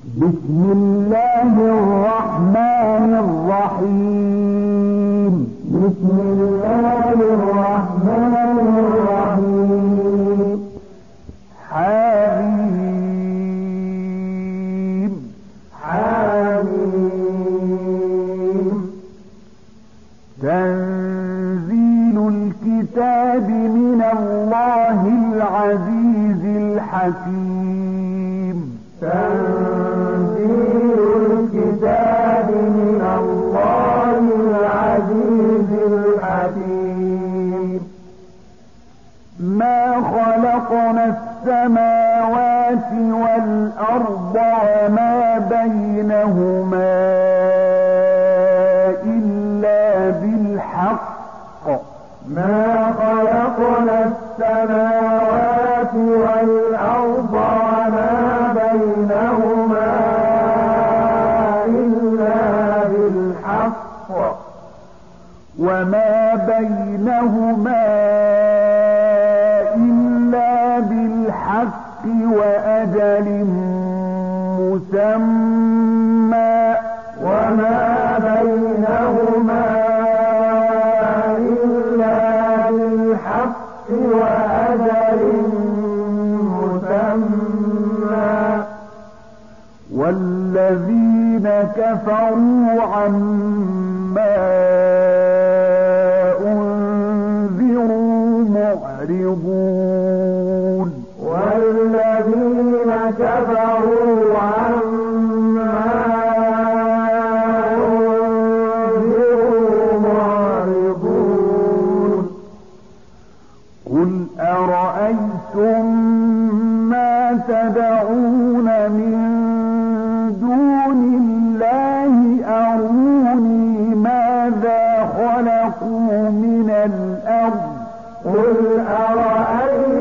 بسم الله الرحمن الرحيم. بسم الله الرحمن الرحيم. حميم تنزيل الكتاب من الله العزيز الحكيم. خلقنا السماوات والأرض وما بينهما إلا بالحق. ما خلقنا السماوات والأرض وما بينهما إلا بالحق. وما بينهما وأجل مسمى وما بينهما إلا بالحق وأجل مسمى. والذين كفروا عما أنذروا معرضون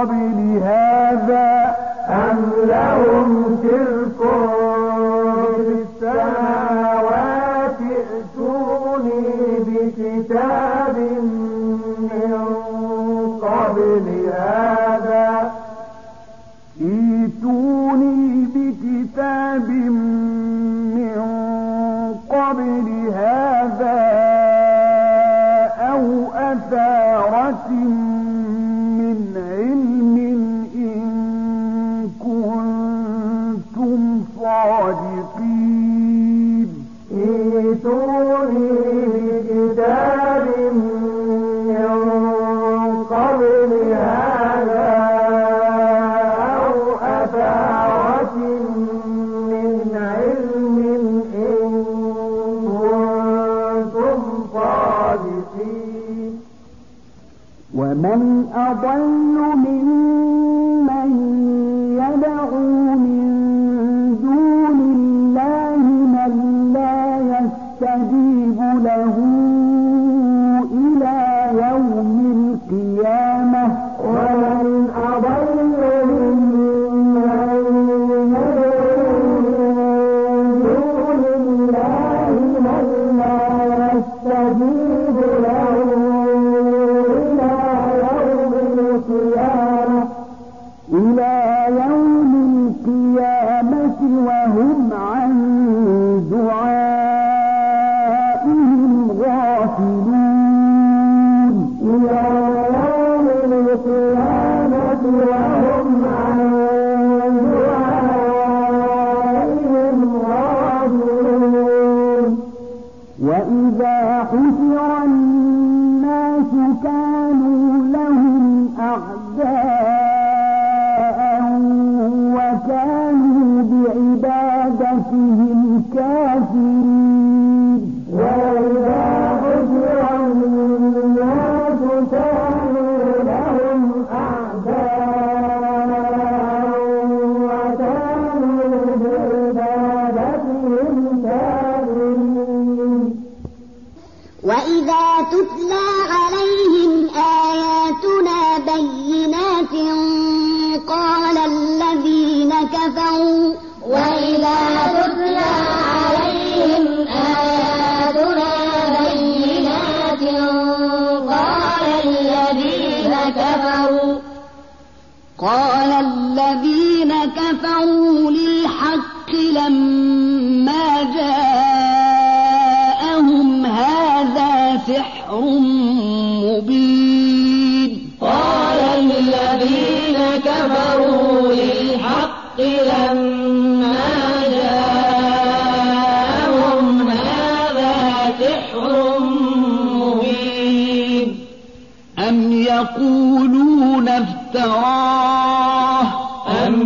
قبل هذا أم لهم شرك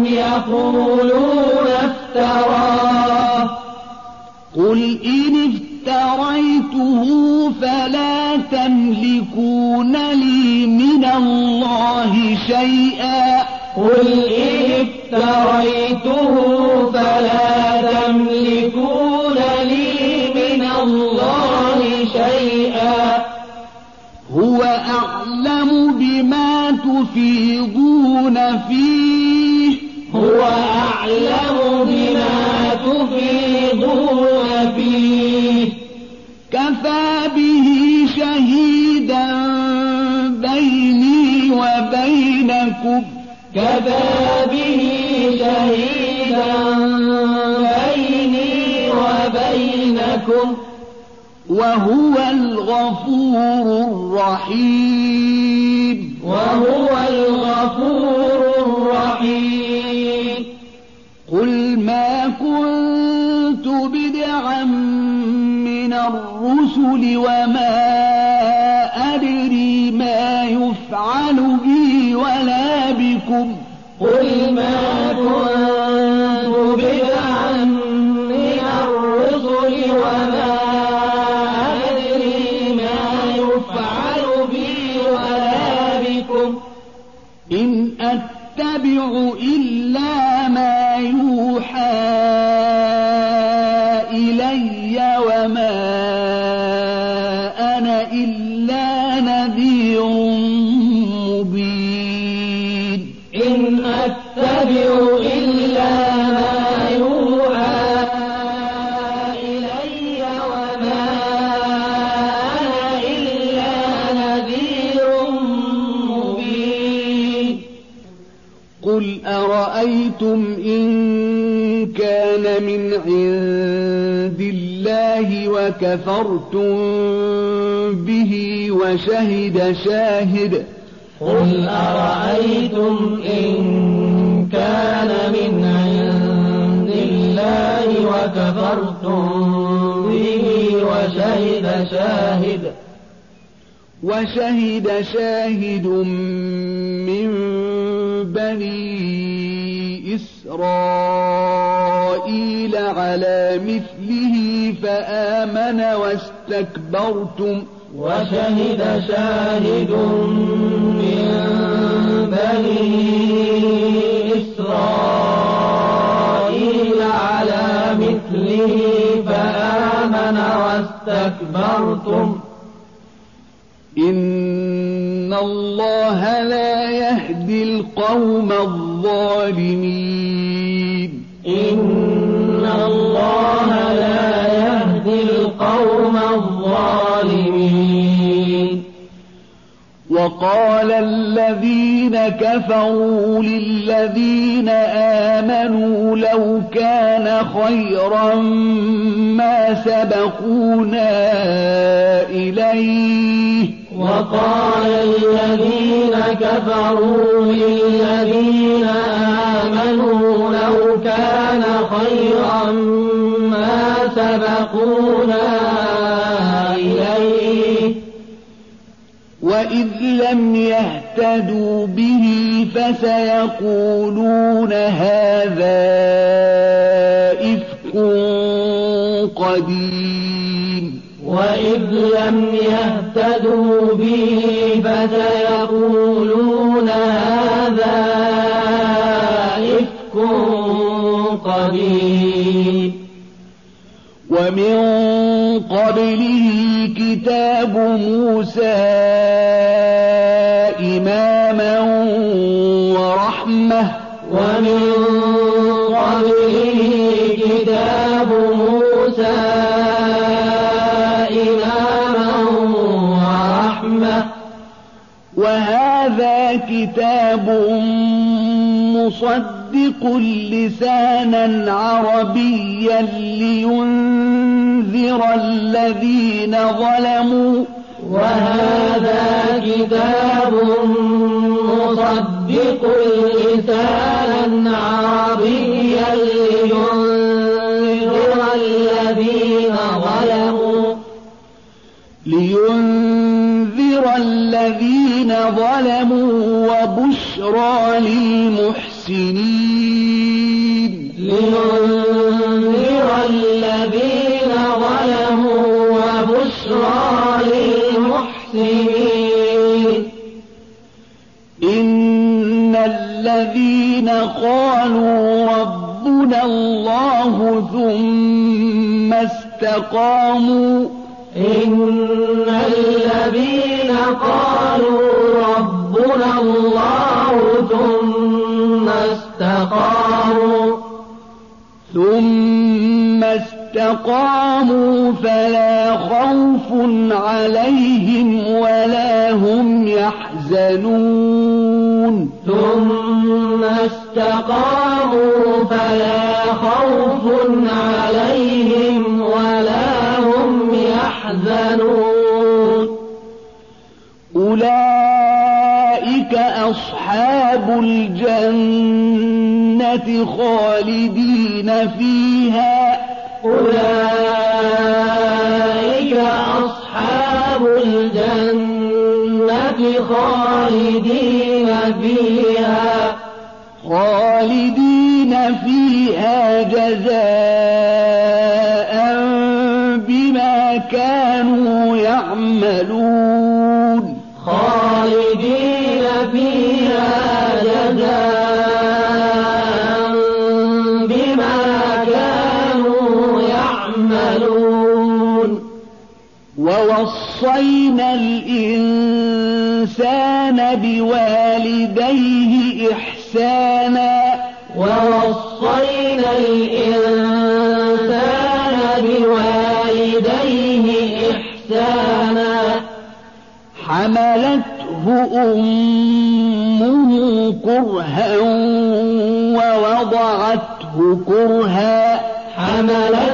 يقولون افتراه قل إن افتريته فلا تملكون لي من الله شيئا. قل إن افتريته فلا تفيضون فيه. كفى به شهيدا بيني وبينكم. كفى به شهيدا بيني وبينكم. وهو الغفور الرحيم. وهو الغفور الرحيم. الرسل وما أدري ما يفعل بي ولا بكم. قل ما كنت على مثله فآمن واستكبرتم وشهد شاهد من بني إسرائيل على مثله فآمن واستكبرتم. إن الله لا يهدي القوم الظالمين. إن وقال الذين كفروا للذين آمنوا لو كان خيرا ما سبقونا إليه. وقال الذين كفروا للذين آمنوا لو كان خيرا ما سبقونا إليه وإذ لم يهتدوا به فسيقولون هذا إفك قديم وإذ لم يهتدوا به فسيقولون هذا إفك قديم ومن قبله كتاب موسى ومن قبله كتاب موسى إماما ورحمة. وهذا كتاب مصدق لسانا عربيا لينذر الذين ظلموا. وهذا كتاب مصدق لسانا عربيا لينذر الذين ظلموا. لينذر الذين ظلموا وبشرى للمحسنين. لينذر استقاموا فلا خوف عليهم ولا هم يحزنون. ثم استقاموا فلا خوف عليهم ولا هم يحزنون. أولئك أصحاب الجنة خالدين فيها أولئك أصحاب الجنة خالدين فيها. خالدين فيها جزاء بما كانوا يعملون. الإنسان بوالديه إحسانا. ووصينا الإنسان بوالديه إحسانا. حملته أمه كرها ووضعته كرها. حملته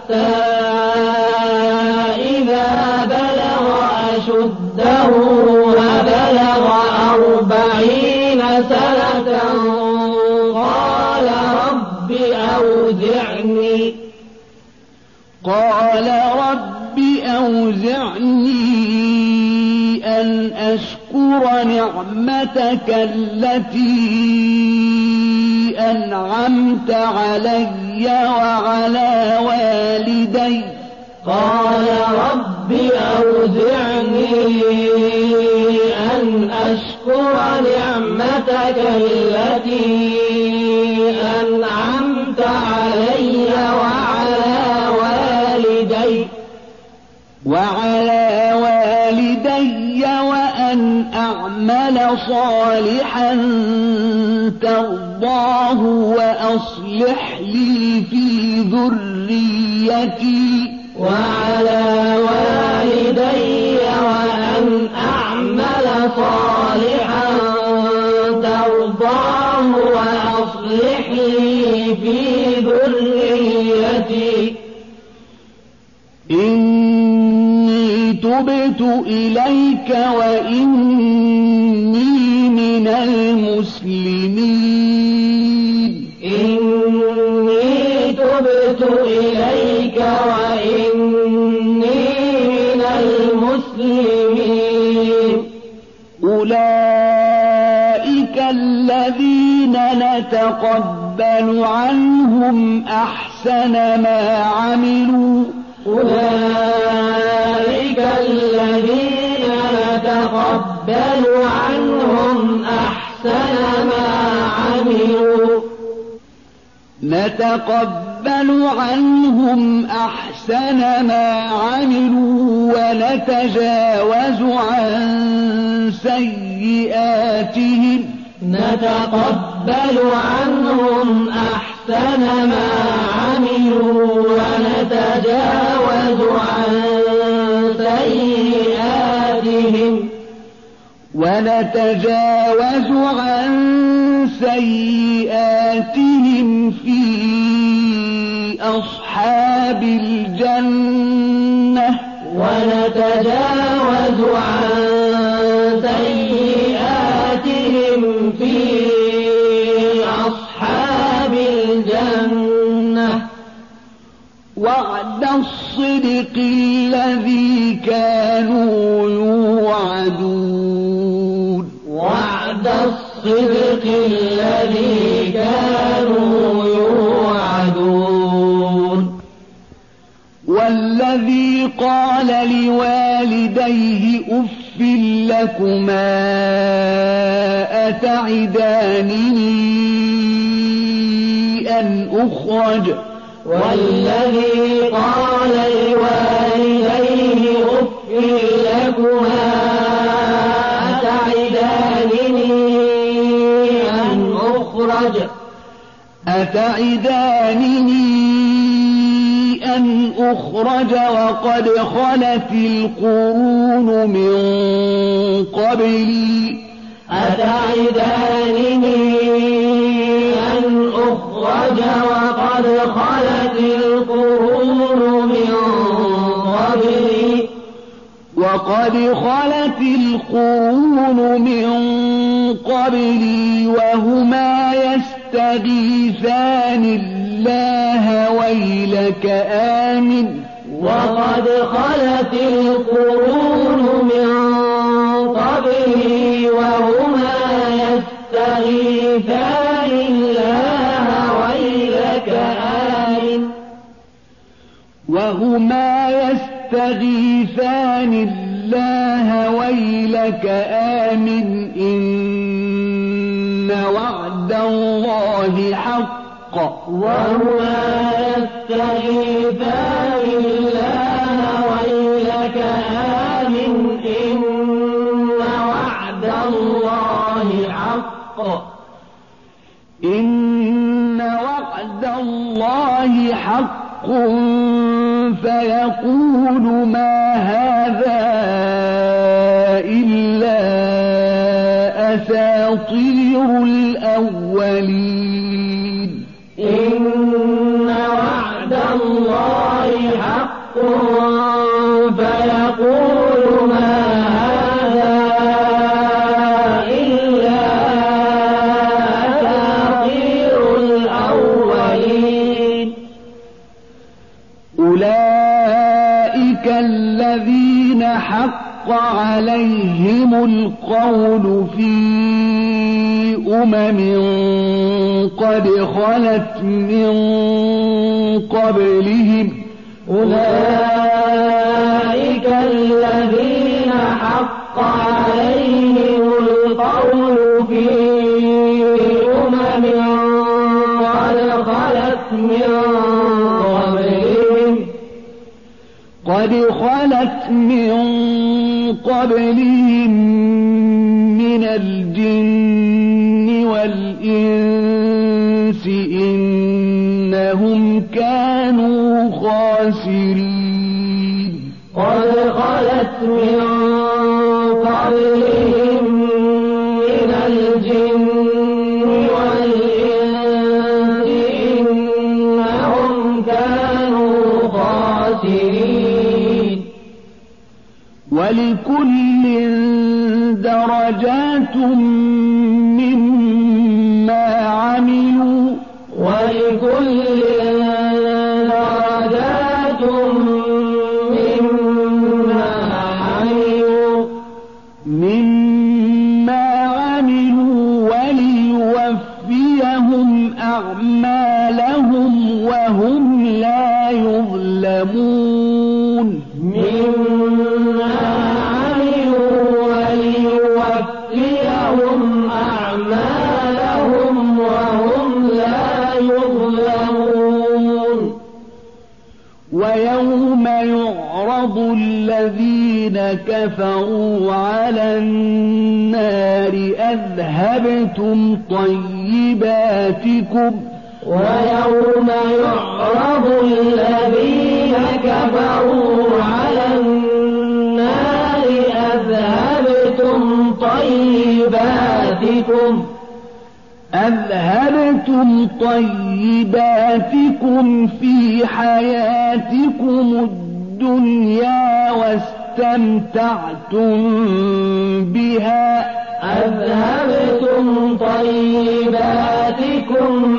إذا بلغ أشده وبلغ أربعين سنة قال رب أوزعني. قال رب أوزعني أن أشكر نعمتك التي أنعمت علي وعلى والدي. قال رب أوزعني أن أشكر نعمتك التي صالحا ترضاه وأصلح لي في ذريتي وعلى والدي وأن أعمل صالحا ترضاه وأصلح لي في ذريتي. إني تبت إليك وإني المسلمين. إني تبت إليك وإني من المسلمين. أولئك الذين نتقبل عنهم أحسن ما عملوا. أولئك الذين نتقبل عنهم أحسن ما عملوا. نتقبل عنهم أحسن ما عملوا ونتجاوز عن سيئاتهم. نتقبل عنهم أحسن ما عملوا ونتجاوز عن سيئاتهم. ونتجاوز عن سيئاتهم في أصحاب الجنة. ونتجاوز عن سيئاتهم في أصحاب الجنة. وعد الصدق الذي كانوا والذي قال لوالديه أف لكما أتعدانني أن أخرج؟ والذي قال لوالديه أف لكما أتعدانني أن أخرج؟ أتعدانني أن أخرج وقد خلت القرون من قبلي. أتعدانني أن أخرج وقد خلت القرون من قبلي؟ وقد خلت القرون من قبلي وهما يستغيثان الله. ويلك آمن. وقد خلت القرون من قبلي وهما يستغيثان الله ويلك آمن. وهما يستغيثان الله ويلك آمن. إن وعد الله حق. وهما يستغيثان الله ويلك آمن إن وعد الله حق. إن وعد الله حق. فيقول ما هذا إلا أساطير الأولين. حق عليهم القول في أمم قد خلت من قبلهم. أولئك الذين حق عليهم القول في أمم قد خلت من قبلهم. قد خلت من قبلهم من الجن والإنس إنهم كانوا خاسرين. قد خلت من قبلهم ولكل درجات كفروا على النار أذهبتم طيباتكم ويوم يعرض الذين كفروا على النار أذهبتم طيباتكم أذهبتم طيباتكم في حياتكم الدنيا واستمتعتم بها أذهبتم طيباتكم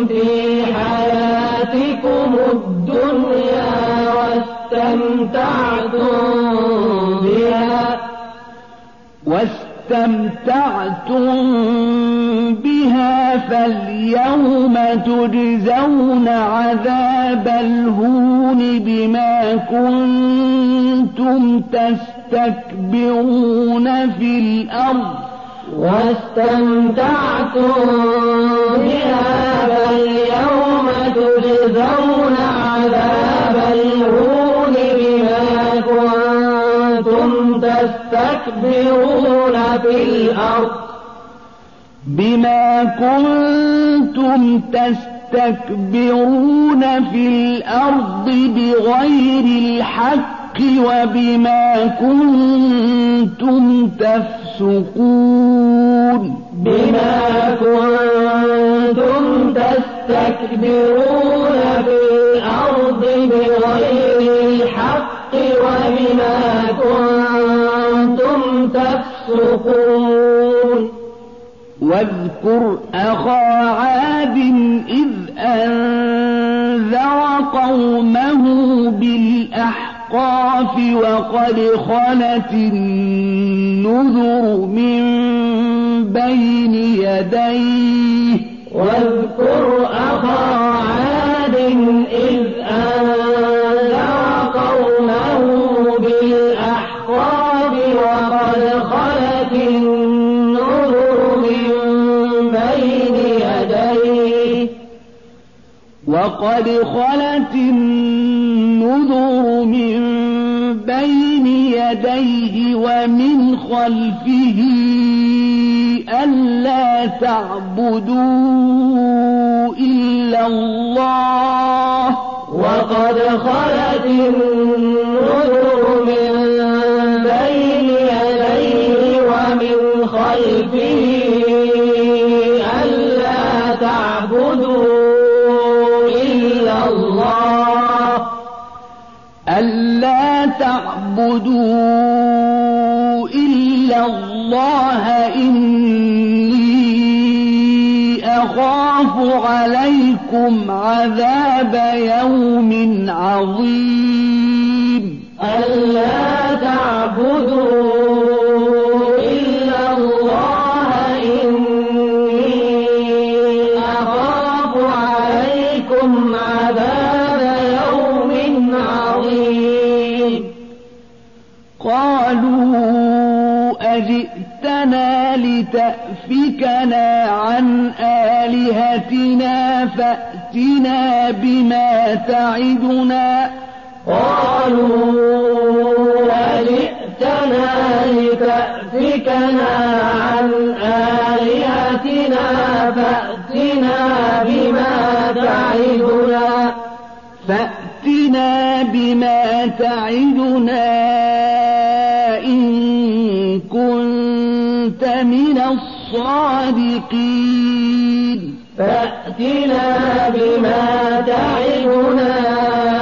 في حياتكم الدنيا واستمتعتم بها واستمتعتم بها فاليوم تجزون عذاب الهون بما كنتم تستكبرون في الأرض. واستمتعتم بها فاليوم تجزون تستكبرون في الأرض بما كنتم تستكبرون في الأرض بغير الحق وبما كنتم تفسقون. بما كنتم تستكبرون في الأرض واذكر أخا عاد إذ أنذر قومه بالأحقاف وقد خلت النذر من بين يديه. واذكر أخا وقد خلت النذر من بين يديه ومن خلفه ألا تعبدوا إلا الله. وقد خلت النذر ألا تعبدوا إلا الله إني أخاف عليكم عذاب يوم عظيم. ألا تعبدوا لتأفكنا عن آلهتنا فأتنا بما تعدنا. قالوا أجئتنا لتأفكنا عن آلهتنا فأتنا بما تعدنا. فأتنا بما تعدنا. الصادقين. فأتنا بما تعدنا.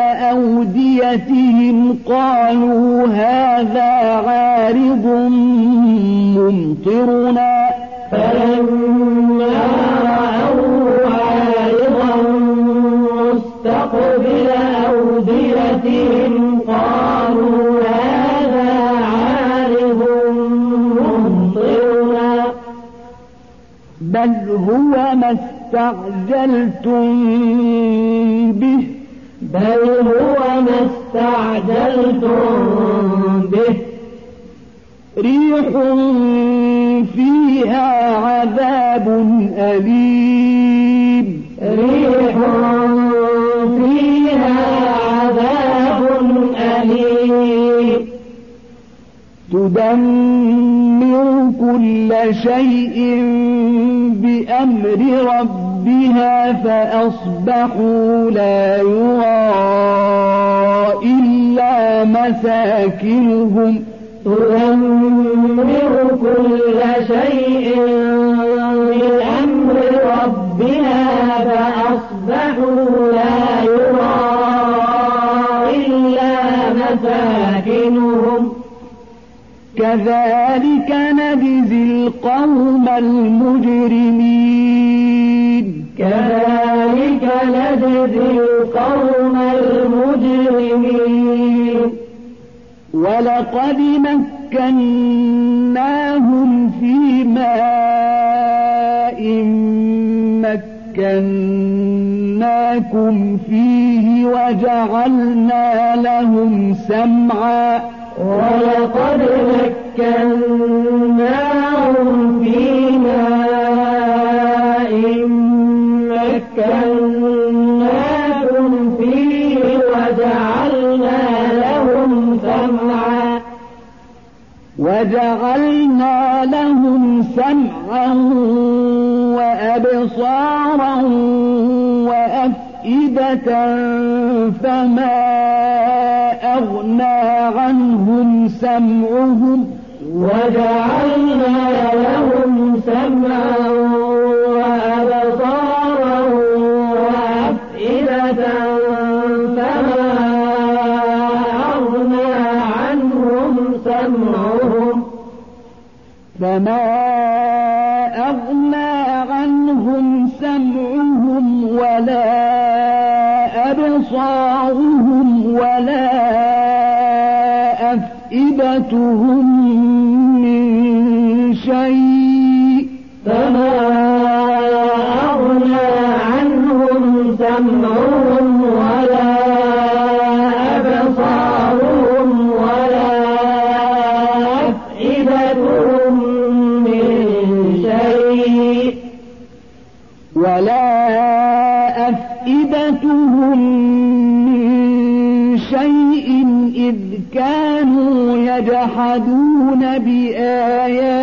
أوديتهم قالوا هذا عارض ممطرنا. فلما رأوه عارضا مستقبل أوديتهم قالوا هذا عارض ممطرنا. بل هو ما استعجلتم به. بل هو ما استعجلتم به ريح فيها عذاب أليم ريح فيها عذاب أليم تدمر كل شيء بأمر ربها فأصبحوا لا يرى إلا مساكنهم. تدمر كل شيء بأمر ربها فأصبحوا لا يرى إلا مساكنهم. كذلك نجزي القوم المجرمين. كذلك نجزي القوم المجرمين. ولقد مكناهم في ماء مكناكم فيه وجعلنا لهم سمعا. ولقد مكناهم وجعلنا لهم سمعا وأبصارا وأفئدة فما أغنى عنهم سمعهم. وجعلنا لهم سمعا فما أغنى عنهم سمعهم ولا أبصارهم ولا أفئدتهم من شيء كانوا يجحدون بآيات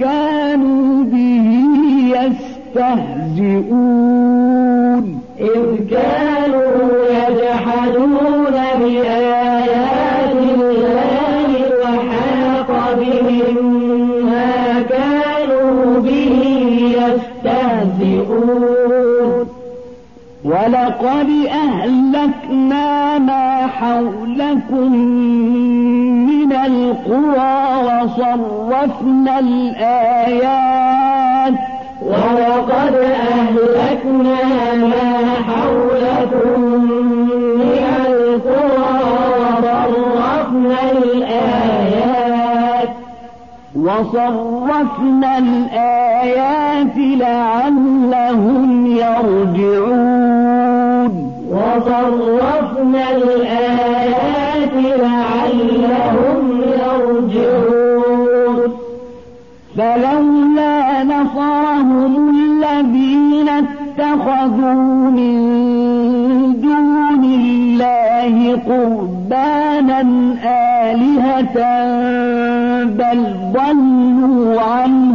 كانوا به يستهزئون. إذ كانوا يجحدون بآيات الله وحاق بهم ما كانوا به يستهزئون. ولقد أهلكنا ما حولكم القرى وصرفنا الآيات. ولقد أهلكنا ما حولكم من القرى وصرفنا الآيات. وصرفنا الآيات لعلهم يرجعون. وصرفنا الآيات لعلهم يرجعون. فلولا نصرهم الذين اتخذوا من دون الله قربانا آلهة بل ضلوا عنهم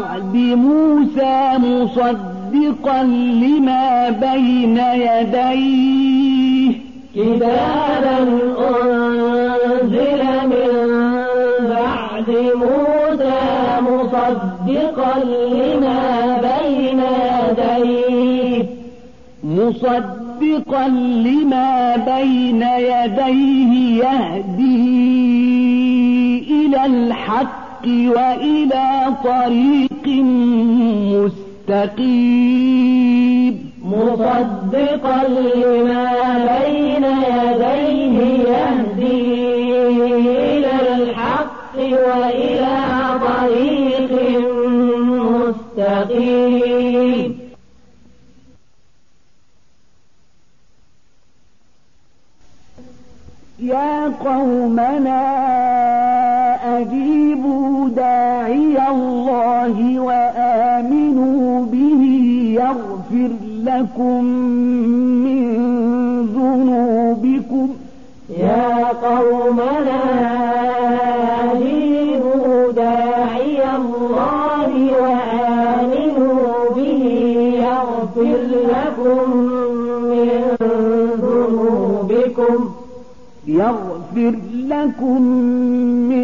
بعد موسى مصدقا لما بين يديه كتابا أنزل من بعد موسى مصدقا لما بين يديه مصدقا لما بين يديه يهدي إلى الحق وإلى طريق مستقيم. مصدقا لما بين يديه يهدي إلى الحق وإلى طريق مستقيم. يا قومنا أجيبوا داعي الله وآمنوا به يغفر لكم من ذنوبكم. يا قومنا أجيبوا داعي الله وآمنوا به يغفر لكم من ذنوبكم. يغفر لكم من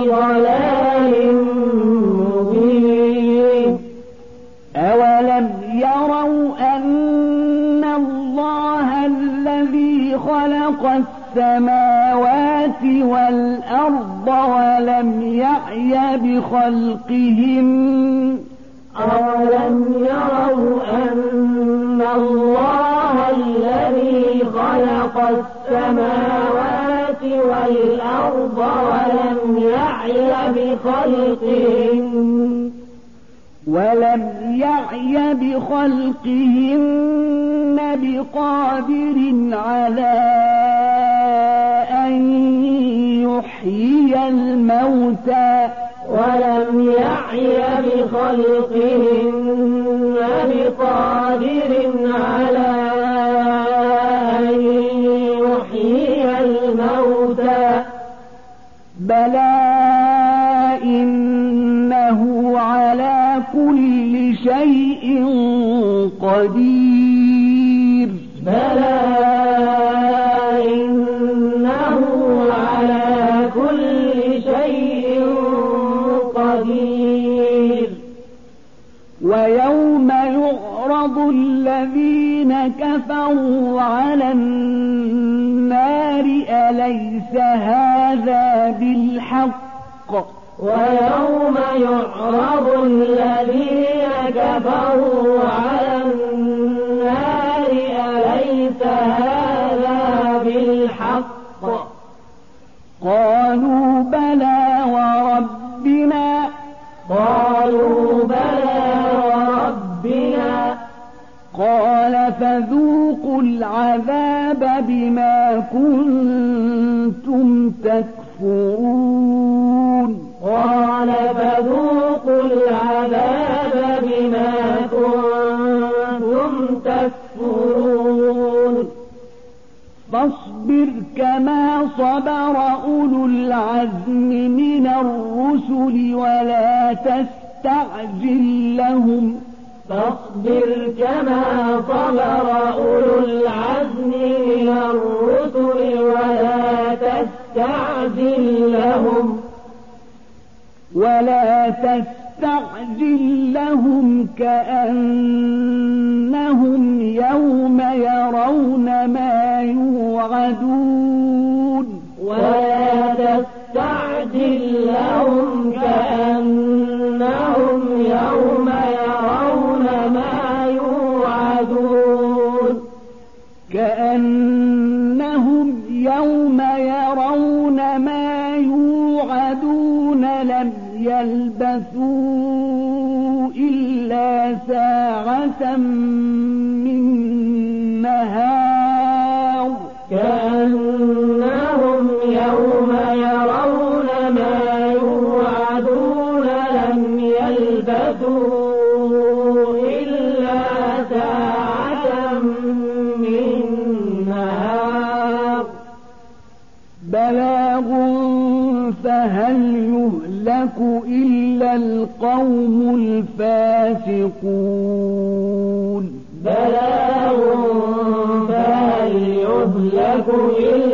ضلال مبين. أولم يروا أن الله الذي خلق السماوات والأرض ولم يعي بخلقهن أولم يروا أن الله الذي خلق السماوات والأرض ولم يعي بخلقهن ولم يعي بخلقهن بقادر على أن يحيي الموتى. ولم يعي بخلقهن بقادر على بلى إنه على كل شيء قدير بلى إنه على كل شيء قدير ويوم يعرض الذين كفروا على النار أليس هذا بالحق. ويوم يعرض الذين كفروا على النار أليس هذا بالحق؟ قالوا فذوقوا العذاب بما كنتم تكفرون. قال فذوقوا العذاب بما كنتم تكفرون. فاصبر كما صبر أولو العزم من الرسل ولا تستعجل لهم. فاصبر كما صبر أولو العزم من الرسل ولا تستعجل لهم. ولا تستعجل لهم كأنهم يوم يرون ما يوعدون. ولا يلبثوا إلا ساعة يهلك إلا القوم الفاسقون بلاغ فهل يهلك إلا